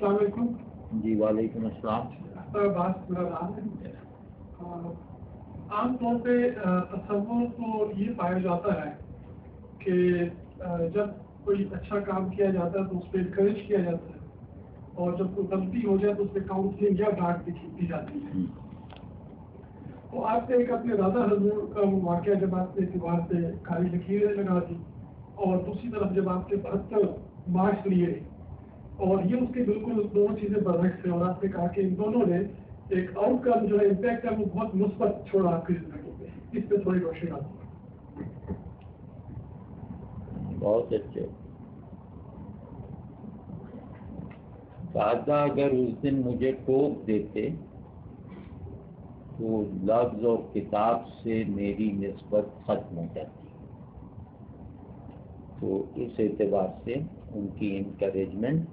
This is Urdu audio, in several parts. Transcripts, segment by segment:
السلام علیکم۔ جی وعلیکم السلام۔ بات عام طور پہ تصور تو یہ پایا جاتا ہے کہ جب کوئی اچھا کام کیا جاتا ہے تو اس پہ انکریج کیا جاتا ہے اور جب کوئی غلطی ہو جائے تو اس پہ کاؤنسلنگ یا ڈانٹ دی جاتی ہے۔ تو آپ نے ایک اپنے دادا حضور کا وہ واقعہ جب آپ نے دیوار پہ کالی لکیریں لگا دی اور دوسری طرف جب آپ کے بہتر مارکس لیے اور یہ اس کے بالکل دونوں چیزیں برعکس ہیں اور آپ نے کہا کہ ان دونوں نے ایک آؤٹ کم جو ہے امپیکٹ ہے وہ بہت مثبت چھوڑا آپ کی زندگی میں۔ اس پہ تھوڑی روشنی آتی بہت اچھے۔ دادا اگر اس دن مجھے ٹوک دیتے تو لفظ اور کتاب سے میری نسبت ختم ہو جاتی۔ تو اس اعتبار سے ان کی انکریجمنٹ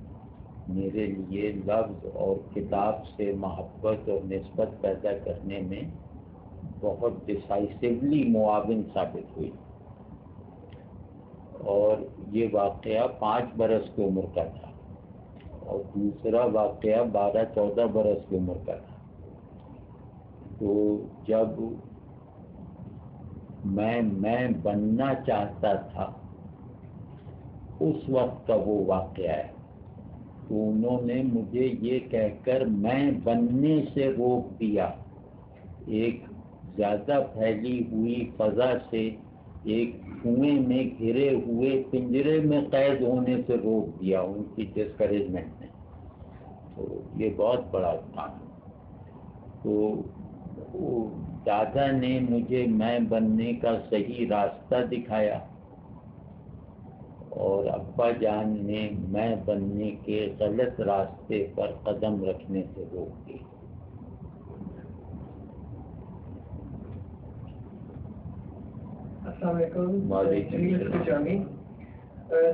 میرے لیے لفظ اور کتاب سے محبت اور نسبت پیدا کرنے میں بہت ڈسائسولی معاون ثابت ہوئی۔ اور یہ واقعہ پانچ برس کی عمر کا تھا۔ اور دوسرا واقعہ بارہ چودہ برس کی عمر کا تھا۔ تو جب میں میں بننا چاہتا تھا، اس وقت کا وہ واقعہ ہے۔ تو انہوں نے مجھے یہ کہہ کر میں بننے سے روک دیا۔ ایک زیادہ پھیلی ہوئی فضا سے ایک کنویں میں گھرے ہوئے پنجرے میں قید ہونے سے روک دیا ان کی ڈسکریجمنٹ نے تو یہ بہت بڑا کام تو دادا نے مجھے میں بننے کا صحیح راستہ دکھایا۔ اور ابا جان نے میں بننے کے غلط راستے پر قدم رکھنے سے روک دی۔ السلام علیکم۔ جامی۔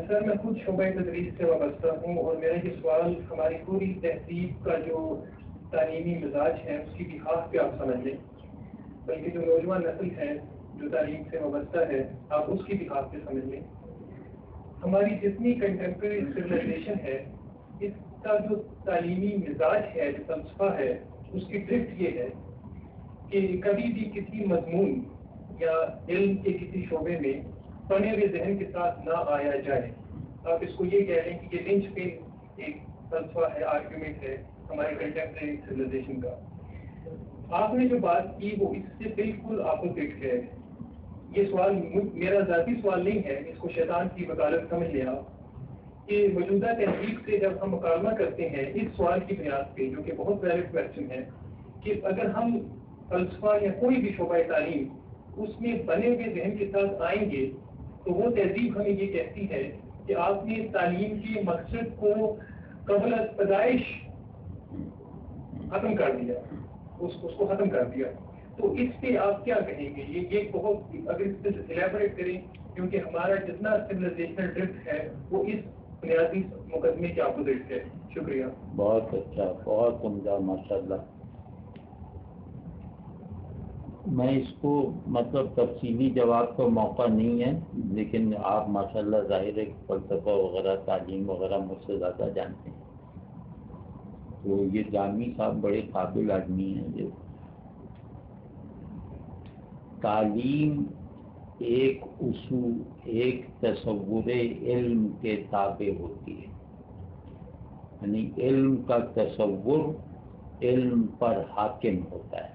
سر میں خود شعبۂ تدریس سے وابستہ ہوں اور میرا یہ سوال ہماری پوری تہذیب کا جو تعلیمی مزاج ہے اس کی بحاف پہ آپ سمجھ لیں بلکہ جو نوجوان نسل ہے جو تعلیم سے وابستہ ہے آپ اس کی بحاف پہ سمجھ لیں ہماری جتنی کنٹمپریری سویلائزیشن ہے، اس کا جو تعلیمی مزاج ہے، جو فلسفہ ہے، اس کی ڈرفٹ یہ ہے کہ کبھی بھی کسی مضمون یا علم کے کسی شعبے میں پڑھے ہوئے ذہن کے ساتھ نہ آیا جائے۔ آپ اس کو یہ کہہ لیں کہ یہ لنچ پن ایک فلسفہ ہے آرگیومنٹ ہے ہمارے کنٹمپریری سویلائزیشن کا۔ آپ نے جو بات کی وہ اس سے بالکل اپوزٹ ہے۔ یہ سوال میرا ذاتی سوال نہیں ہے، اس کو شیطان کی وکالت سمجھ لیا۔ کہ موجودہ تحقیق سے جب ہم مکالمہ کرتے ہیں، اس سوال کی بنیاد پہ، جو کہ بہت ویلڈ کوشچن ہے، کہ اگر ہم فلسفہ یا کوئی بھی شعبہ تعلیم اس میں بنے ہوئے ذہن کے ساتھ آئیں گے، تو وہ تہذیب ہمیں یہ کہتی ہے کہ آپ نے تعلیم کے مقصد کو قبل پیدائش ختم کر دیا۔ اس کو ختم کر دیا۔ تو اس پہ آپ کیا کہیں گے؟ یہ یہ بہت اگر اس پہ الیبوریٹ کریں، کیونکہ ہمارا جتنا سویلائزیشنل ڈرفٹ ہے، وہ اس بنیادی مقدمے کے اپوزٹ ہے۔ شکریہ۔ بہت اچھا بہت عمدہ ماشاء اللہ میں اس کو مطلب تفصیلی جواب کا موقع نہیں ہے، لیکن آپ ماشاء اللہ ظاہر ہے فلسفہ وغیرہ، تعلیم وغیرہ مجھ سے زیادہ جانتے ہیں۔ تو یہ جامع صاحب بڑے قابل آدمی ہیں، یہ تعلیم ایک اصول، ایک تصور علم کے تابع ہوتی ہے۔ یعنی علم کا تصور علم پر حاکم ہوتا ہے۔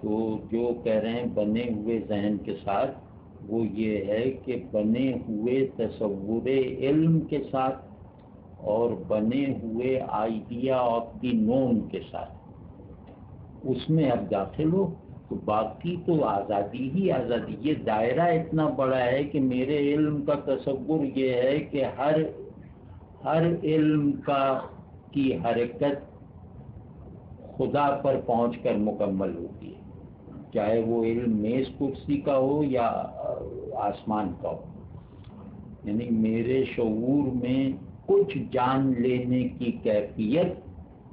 تو جو کہہ رہے ہیں بنے ہوئے ذہن کے ساتھ، وہ یہ ہے کہ بنے ہوئے تصور علم کے ساتھ اور بنے ہوئے آئیڈیا آف دی نون کے ساتھ۔ اس میں اب داخل ہو۔ تو باقی تو آزادی ہی آزادی، یہ دائرہ اتنا بڑا ہے کہ میرے علم کا تصور یہ ہے کہ ہر ہر علم کا، کی حرکت خدا پر پہنچ کر مکمل ہوتی ہے۔ چاہے وہ علم میز کرسی کا ہو یا آسمان کا ہو۔ یعنی میرے شعور میں کچھ جان لینے کی کیفیت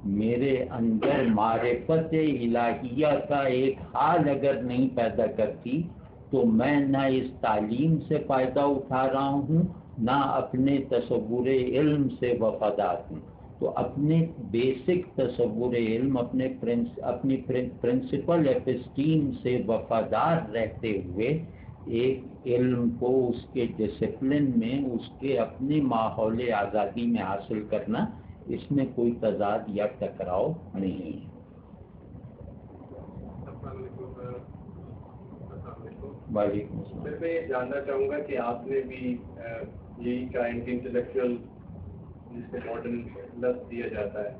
میرے اندر معرفت الہیہ کا ایک حال اگر نہیں پیدا کرتی تو میں نہ اس تعلیم سے فائدہ اٹھا رہا ہوں، نہ اپنے تصور علم سے وفادار ہوں۔ تو اپنے بیسک تصور علم، اپنے اپنی پرنسپل ایپسٹیم سے وفادار رہتے ہوئے ایک علم کو اس کے ڈسپلن میں، اس کے اپنے ماحول آزادی میں حاصل کرنا اس میں کوئی تضاد یا ٹکراؤ نہیں ہے۔ وعلیکم السلام۔ میں یہ جاننا چاہوں گا کہ آپ نے بھی یہی کا انٹلیکچوئل جس میں ماڈرن لفظ دیا جاتا ہے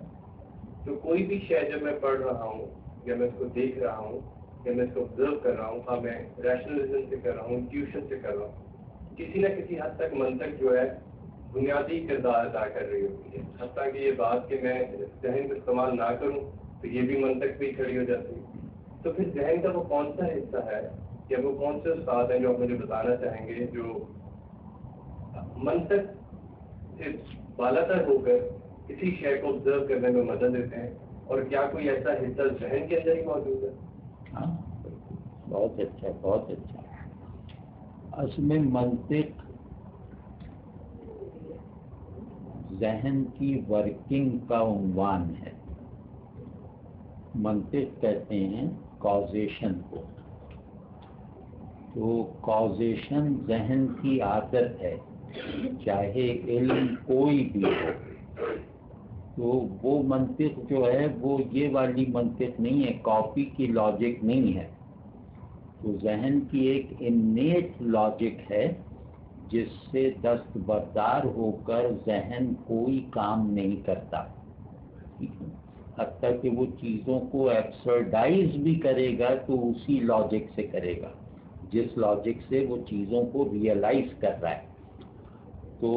تو کوئی بھی شے جب میں پڑھ رہا ہوں یا میں اس کو دیکھ رہا ہوں یا میں اس کو آبزرو کر رہا ہوں ہاں میں ریشنلزم سے کر رہا ہوں ٹیوشن سے کر رہا ہوں کسی نہ کسی حد تک منطق جو ہے بنیادی کردار ادا کر رہی ہوتی ہے۔ حتیٰ کہ یہ بات کہ میں ذہن کا استعمال نہ کروں تو یہ بھی منطق بھی کھڑی ہو جاتی ہے۔ تو پھر ذہن کا وہ کون سا حصہ ہے؟ یا وہ کون سے استاد ہیں جو آپ مجھے بتانا چاہیں گے جو منطق سے بالا تر ہو کر کسی شے کو آبزرو کرنے میں مدد دیتے ہیں؟ اور کیا کوئی ایسا حصہ ذہن کے اندر ہی موجود ہے؟ ہاں۔ بہت اچھا بہت اچھا۔ اس میں منطق ذہن کی ورکنگ کا عنوان ہے۔ منطق کہتے ہیں کازیشن کو۔ تو کازیشن ذہن کی عادت ہے، چاہے علم کوئی بھی ہو۔ تو وہ منطق جو ہے، وہ یہ والی منطق نہیں ہے کاپی کی لاجک نہیں ہے۔ تو ذہن کی ایک انیٹ لاجک ہے جس سے دستبردار ہو کر ذہن کوئی کام نہیں کرتا۔ حتیٰ کہ وہ چیزوں کو ایکسرڈائز بھی کرے گا تو اسی لاجک سے کرے گا۔ جس لاجک سے وہ چیزوں کو ریئلائز کر رہا ہے۔ تو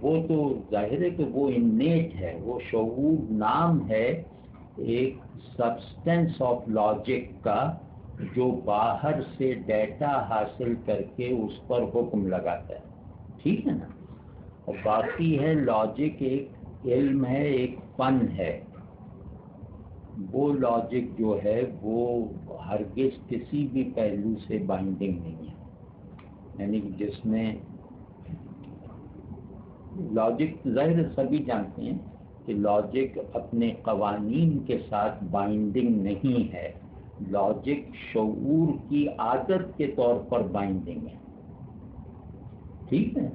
وہ تو ظاہر ہے کہ وہ انیٹ ہے، وہ شعور نام ہے ایک سبسٹینس آف لاجک کا۔ جو باہر سے ڈیٹا حاصل کر کے اس پر حکم لگاتا ہے۔ ٹھیک ہے نا؟ اور باقی ہے لاجک ایک علم ہے، ایک فن ہے۔ وہ لاجک جو ہے، وہ ہرگز کسی بھی پہلو سے بائنڈنگ نہیں ہے۔ یعنی جس میں لاجک ظاہر سبھی جانتے ہیں کہ لاجک اپنے قوانین کے ساتھ بائنڈنگ نہیں ہے۔ لاجک شعور کی عادت کے طور پر بائنڈنگ ہے ٹھیک ہے؟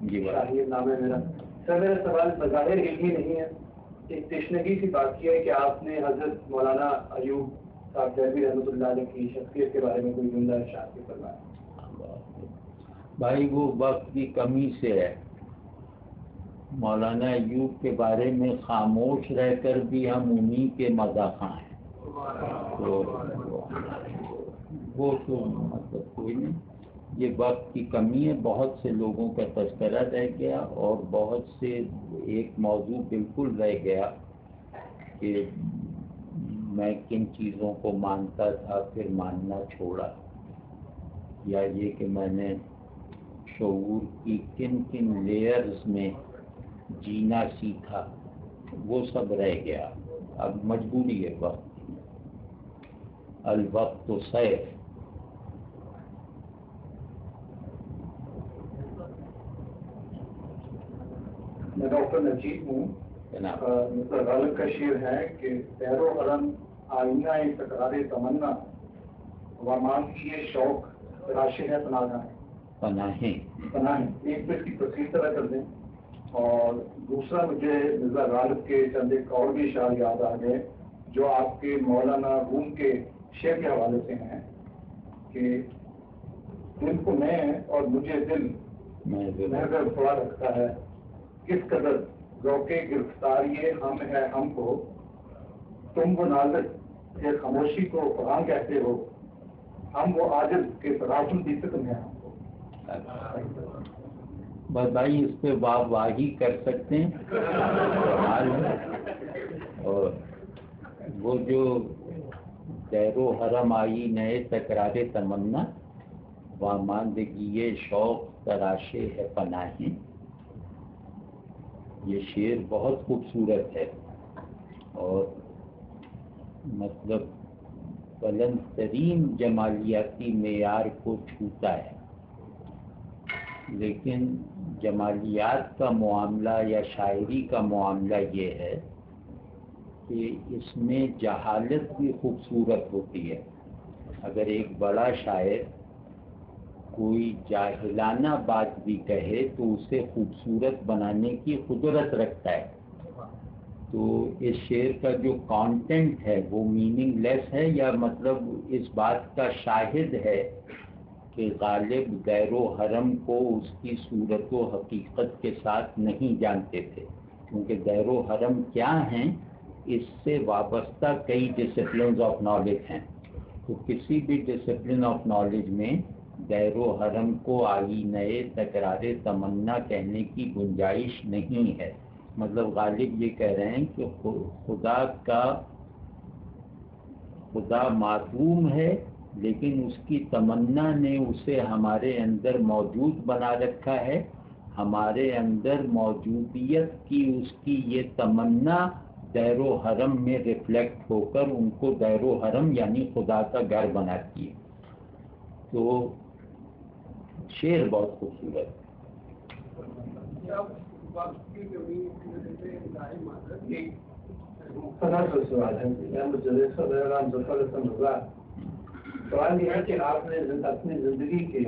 جی نام ہے میرا۔ سر میرا سوال بظاہر علمی نہیں ہے۔ ایک تشنگی سی بات کی ہے کہ آپ نے حضرت مولانا ایوب صاحب جیبی رحمۃ اللہ علیہ کی شخصیت کے بارے میں کوئی زندہ ارشاد فرمایا؟ بھائی وہ وقت کی کمی سے ہے۔ مولانا ایوب کے بارے میں خاموش رہ کر بھی ہم انہی کے مذاقہ ہیں تو وہ تو مطلب کوئی نہیں، یہ وقت کی کمی ہے، بہت سے لوگوں کا تذکرہ رہ گیا اور بہت سے ایک موضوع بالکل رہ گیا کہ میں کن چیزوں کو مانتا تھا، پھر ماننا چھوڑا۔ یا یہ کہ میں نے شعور کی کن کن لیئرز میں جینا سیکھا وہ سب رہ گیا۔ اب مجبوری ہے وقت الوقت تو سیف میں ڈاکٹر نجیب ہوں۔ مطلب غالب کا شعر ہے کہ پیر و قلم آئینہ تکرار تمنا ومان کی یہ شوق راشد ہے پناہ پناہیں۔ پناہیں۔ ایک منٹ کی تصویر طرح کر دیں۔ اور دوسرا مجھے مرزا غالب کے چند ایک اور بھی اشعار یاد آ گئے جو آپ کے مولانا روم کے شعر کے حوالے سے ہیں کہ دل کو میں اور مجھے دل محضر تھوڑا رکھتا ہے کس قدر روکے گرفتار یہ ہم ہے ہم کو تم وہ نازک یہ خاموشی کو فراں کہتے ہو؟ ہم وہ عاجز کے تراشن قسم ہے ہم کو۔ بس بھائی اس پہ واہ واہی کر سکتے ہیں۔ اور وہ جو دیر و حرم آئی، نئے تکرار تمنا۔ واماندگی یہ شوق، تراشے ہے، پناہیں۔ یہ شعر بہت خوبصورت ہے۔ اور مطلب بلند ترین جمالیاتی معیار کو چھوتا ہے۔ لیکن جمالیات کا معاملہ یا شاعری کا معاملہ یہ ہے کہ اس میں جہالت بھی خوبصورت ہوتی ہے۔ اگر ایک بڑا شاعر کوئی جاہلانہ بات بھی کہے تو اسے خوبصورت بنانے کی قدرت رکھتا ہے۔ تو اس شعر کا جو کانٹینٹ ہے وہ میننگ لیس ہے یا مطلب اس بات کا شاہد ہے کہ غالب غیر و حرم کو اس کی صورت و حقیقت کے ساتھ نہیں جانتے تھے۔ کیونکہ غیر و حرم کیا ہیں؟ اس سے وابستہ کئی ڈسپلنز آف نالج ہیں۔ تو کسی بھی ڈسپلن آف نالج میں غیر و حرم کو آئی نئے تکرار تمنا کہنے کی گنجائش نہیں ہے۔ مطلب غالب یہ کہہ رہے ہیں کہ خدا کا، خدا معدوم ہے لیکن اس کی تمنا نے اسے ہمارے اندر موجود بنا رکھا ہے۔ ہمارے اندر موجودیت کی اس کی یہ تمنا دیر و حرم میں ریفلیکٹ ہو کر ان کو دیر و حرم یعنی خدا کا گھر بناتی ہے۔ تو شعر بہت خوبصورت سوال یہ ہے کہ آپ نے اپنی زندگی کے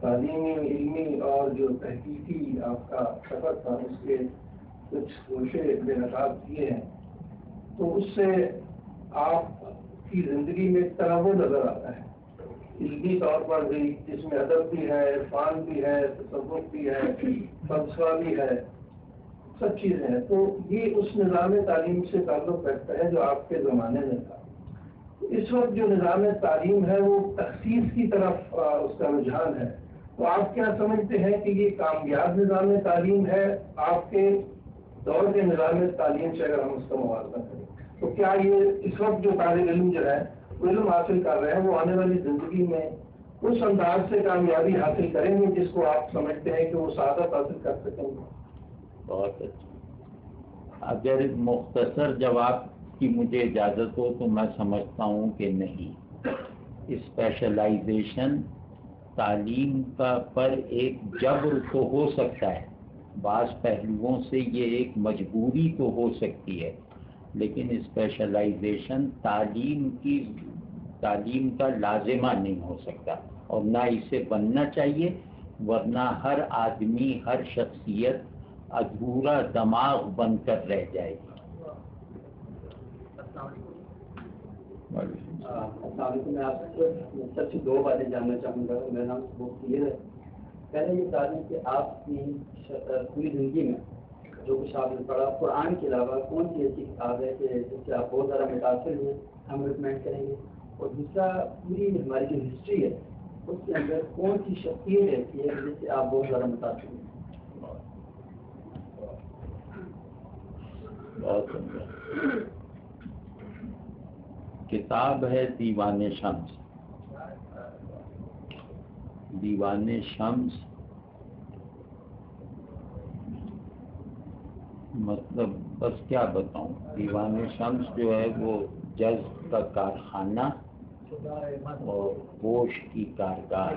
تعلیمی، علمی اور جو تحقیقی آپ کا سفر تھا، اس کے کچھ گوشے بے نقاب کیے ہیں، تو اس سے آپ کی زندگی میں تنوع نظر آتا ہے۔ علمی طور پر بھی، جس میں ادب بھی ہے، عرفان بھی ہے، تصوف بھی ہے، فلسفہ بھی ہے، سب چیزیں ہیں۔ تو یہ اس نظام تعلیم سے تعلق رکھتا ہے جو آپ کے زمانے میں تھا۔ اس وقت جو نظام تعلیم ہے وہ تخصیص کی طرف اس کا رجحان ہے۔ تو آپ کیا سمجھتے ہیں کہ یہ کامیاب نظام تعلیم ہے؟ آپ کے دور کے نظام تعلیم سے اگر ہم اس کا موازنہ کریں، تو کیا یہ اس وقت جو طالب علم جو ہے، وہ علم حاصل کر رہے ہیں، وہ آنے والی زندگی میں اس انداز سے کامیابی حاصل کریں گے جس کو آپ سمجھتے ہیں کہ وہ سعادت حاصل کر سکیں گے؟ بہت اچھا۔ اگر مختصر جواب کی مجھے اجازت ہو تو میں سمجھتا ہوں کہ نہیں۔ اسپیشلائزیشن تعلیم کا پر ایک جبر تو ہو سکتا ہے۔ بعض پہلوؤں سے یہ ایک مجبوری تو ہو سکتی ہے۔ لیکن اسپیشلائزیشن تعلیم کی، تعلیم کا لازمہ نہیں ہو سکتا۔ اور نہ اسے بننا چاہیے، ورنہ ہر آدمی، ہر شخصیت ادھورا دماغ بن کر رہ جائے گی۔ میں آپ سب سے دو باتیں جاننا چاہوں گا، میرا نام بہت کلیئر ہے۔ پہلے یہ بتا دیں کہ آپ کی پوری زندگی میں جو کچھ آپ نے پڑھا، قرآن کے علاوہ کون سی ایسی کتاب ہے کہ جس سے آپ بہت زیادہ متاثر ہوئے، ہم ریکمینڈ کریں گے؟ اور دوسرا، پوری ہماری جو ہسٹری ہے، اس کے اندر کون سی شخصیت ایسی ہے جس سے آپ بہت زیادہ متاثر ہوئے؟ کتاب ہے دیوان شمس۔ دیوان شمس مطلب بس کیا بتاؤں۔ دیوان شمس جو ہے وہ جز کا کارخانہ اور ہوش کی کارگاہ۔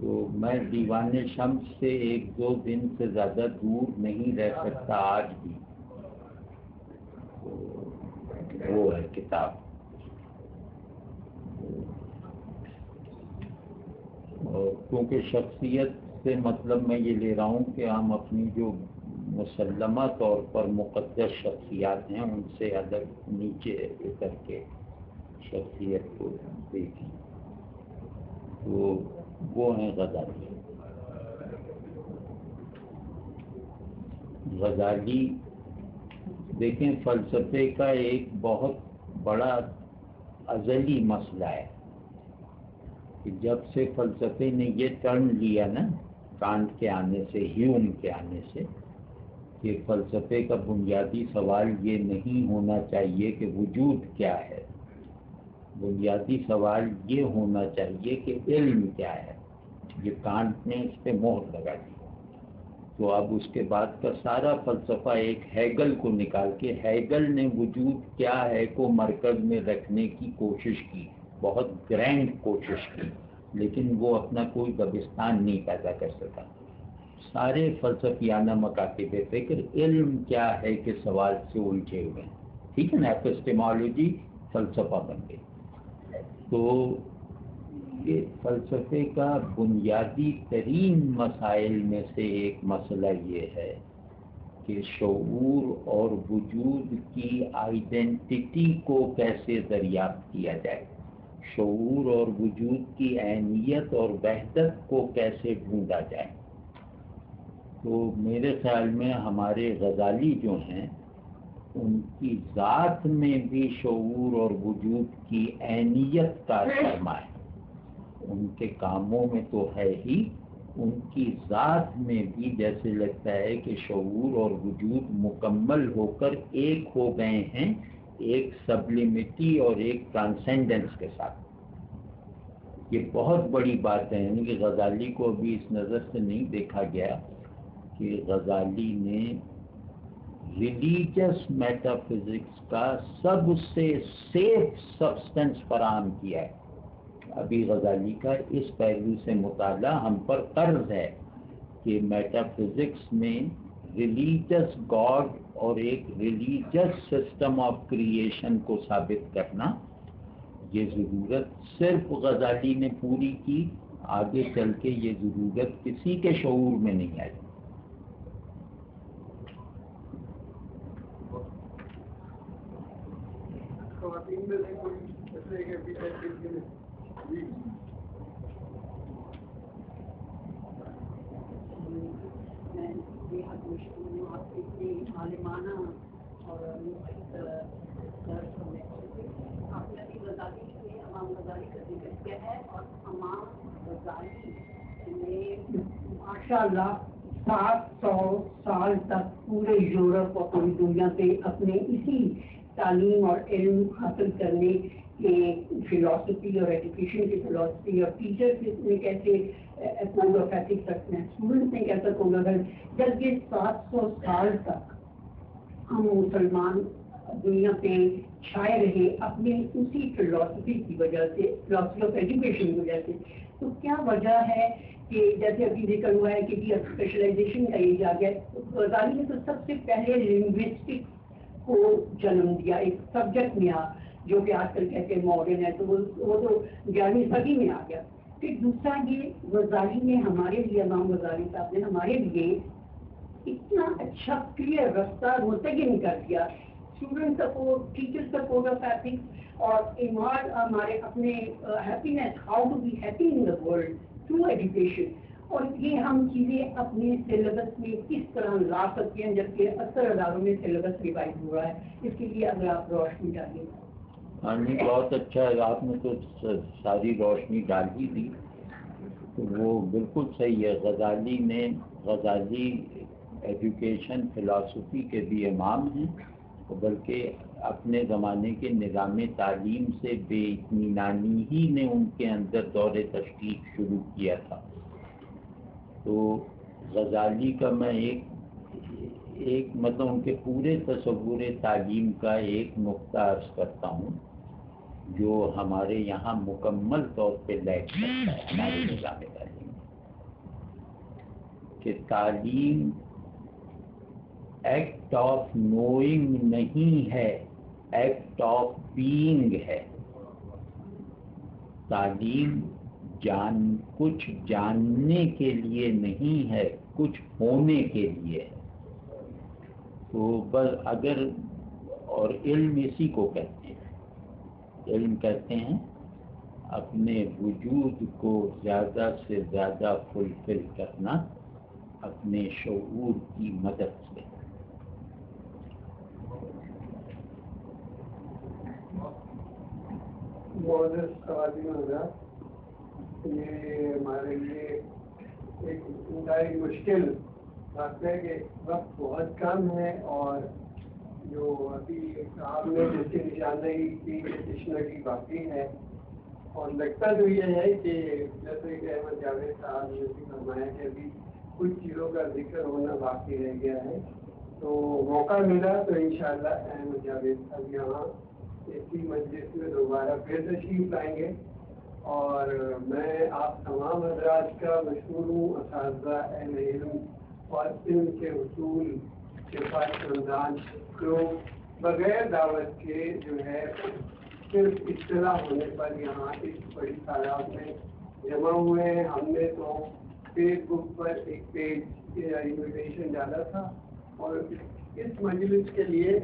تو میں دیوان شمس سے ایک دو دن سے زیادہ دور نہیں رہ سکتا آج بھی۔ وہ ہے کتاب۔ اور کیونکہ شخصیت سے مطلب میں یہ لے رہا ہوں کہ ہم اپنی جو مسلمہ طور پر مقدس شخصیات ہیں، ان سے الگ نیچے اتر کے شخصیت کو دیکھیں۔ تو وہ ہیں غزالی۔ غزالی دیکھیں، فلسفے کا ایک بہت بڑا ازلی مسئلہ ہے کہ جب سے فلسفے نے یہ ٹرن لیا نا، کانٹ کے آنے سے، ہیوم کے آنے سے، کہ فلسفے کا بنیادی سوال یہ نہیں ہونا چاہیے کہ وجود کیا ہے۔ بنیادی سوال یہ ہونا چاہیے کہ علم کیا ہے۔ یہ کانٹ نے اس پہ مہر لگا دی۔ تو اب اس کے بعد کا سارا فلسفہ ایک ہیگل کو نکال کے ہیگل نے وجود کیا ہے کو مرکز میں رکھنے کی کوشش کی، بہت گرینڈ کوشش کی، لیکن وہ اپنا کوئی دبستان نہیں پیدا کر سکا۔ سارے فلسفیانہ مکاتب فکر علم کیا ہے کہ سوال سے الجھے ہوئے۔ ہیں ٹھیک ہے نا ایپسٹمالوجی فلسفہ بن گئی۔ تو یہ فلسفے کا بنیادی ترین مسائل میں سے ایک مسئلہ یہ ہے کہ شعور اور وجود کی آئیڈینٹی کو کیسے دریافت کیا جائے، شعور اور وجود کی اہمیت اور وحدت کو کیسے ڈھونڈا جائے۔ تو میرے خیال میں ہمارے غزالی جو ہیں، ان کی ذات میں بھی شعور اور وجود کی اہمیت کا سرما ہے۔ ان کے کاموں میں تو ہے ہی، ان کی ذات میں بھی جیسے لگتا ہے کہ شعور اور وجود مکمل ہو کر ایک ہو گئے ہیں، ایک سبلیمٹی اور ایک ٹرانسینڈنس کے ساتھ۔ یہ بہت بڑی بات ہے یعنی کہ غزالی کو ابھی اس نظر سے نہیں دیکھا گیا کہ غزالی نے ریلیجس میٹا فزکس کا سب سے سیف سبسٹنس فراہم کیا ہے۔ ابھی غزالی کا اس پہلو سے مطالعہ ہم پر قرض ہے کہ میٹا فزکس میں ریلیجس گاڈ اور ایک ریلیجس سسٹم آف کریشن کو ثابت کرنا یہ ضرورت صرف غزالی نے پوری کی، آگے چل کے یہ ضرورت کسی کے شعور میں نہیں آئی۔ خواتین میں عالمانہ اور امام غزالی کا ذکر کیا ہے اور امام غزالی نے ماشاء اللہ سات سو سال تک پورے یورپ اور پوری دنیا سے اپنے اسی تعلیم اور علم حاصل کرنے فلاسفی اور ایجوکیشن کی فلاسفی اور ٹیچر نے کیسے کوڈ آف ایتھکس رکھنا ہے اسٹوڈنٹ نے کیسا کوڈ آف جب یہ سات سو سال تک ہم مسلمان دنیا پہ چھائے رہے اپنے اسی فلاسفی کی وجہ سے فلاسفی آف ایجوکیشن کی وجہ سے. تو کیا وجہ ہے کہ جیسے ابھی ذکر ہوا ہے کہ جی اسپیشلائزیشن کا یہ جا گیا، غزالی نے تو سب سے پہلے لنگوسٹک کو جنم دیا، ایک سبجیکٹ میں آ جو کہ آج کل کہتے ہیں ماڈرن ہے، تو وہ تو گیارہویں صدی میں آ گیا۔ پھر دوسرا یہ غزالی نے ہمارے لیے امام غزالی صاحب نے ہمارے لیے اتنا اچھا کلیئر رستہ متعین کر دیا۔ Student support teacher support of ethics اور ایمار ہمارے اپنے happiness how to be happy in the world through education اور یہ ہم چیزیں اپنے سلیبس میں کس طرح لا سکتے ہیں، جبکہ اکثر اداروں میں سلیبس ریوائز ہو رہا ہے۔ اس کے لیے اگر آپ روشنی ڈالیں۔ ہاں جی بہت اچھا ہے آپ نے تو ساری روشنی ڈال ہی دی وہ بالکل صحیح ہے۔ غزالی نے غزالی ایجوکیشن فلاسفی کے بھی امام ہیں۔ بلکہ اپنے زمانے کے نظام تعلیم سے بے اطمینانی ہی نے ان کے اندر دور تشکیل شروع کیا تھا۔ تو غزالی کا میں ایک ایک مطلب ان کے پورے تصور تعلیم کا ایک نقطہ عرض کرتا ہوں۔ جو ہمارے یہاں مکمل طور پہ لیک کرتا ہے، ہمارے نظام تعلیم کہ تعلیم ایکٹ آف نوئنگ نہیں ہے ایکٹ آف بینگ ہے۔ تعلیم جان، کچھ جاننے کے لیے نہیں ہے، کچھ ہونے کے لیے ہے۔ تو بس اگر اور علم اسی کو کہتے ہیں۔ علم کہتے ہیں، اپنے وجود کو زیادہ سے زیادہ فلفل کرنا اپنے شعور کی مدد سے۔ یہ ہمارے لیے ایک انتہائی مشکل بات ہے کہ وقت بہت کم ہے اور جو ابھی صاحب نے جیسے نشاندہی کی ڈکشنری باقی ہے، اور لگتا تو یہ ہے کہ جیسے کہ احمد جاوید صاحب نے بھی فرمایا کہ ابھی کچھ چیزوں کا ذکر ہونا باقی رہ گیا ہے۔ تو موقع ملا تو انشاءاللہ احمد جاوید صاحب یہاں اسی مجلس میں دوبارہ پھر تشریف لائیں گے۔ اور میں آپ تمام حضرات کا مشہور ہوں، اساتذہ اہل علم اور علم کے اصول کے پاس رمضان کو بغیر دعوت کے جو ہے، صرف اطلاع ہونے پر یہاں اس بڑی تعداد میں جمع ہوئے ہیں۔ ہم نے تو فیس بک پر ایک پیج انویٹیشن ڈالا تھا اور اس مجلس کے لیے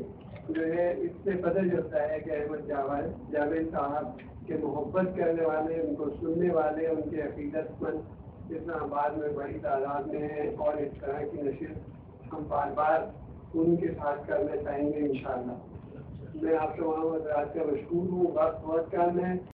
جو ہے، اس سے پتہ چلتا ہے کہ احمد جاوید جاوید صاحب کے محبت کرنے والے، ان کو سننے والے، ان کے عقیدت مند اسلام آباد میں بڑی تعداد میں ہیں اور اس طرح کی نشست ہم بار بار ان کے ساتھ کرنا چاہیں گے انشاءاللہ۔ میں آپ کے وہاں حضرات کا مشہور ہوں، وقت بہت کم ہے۔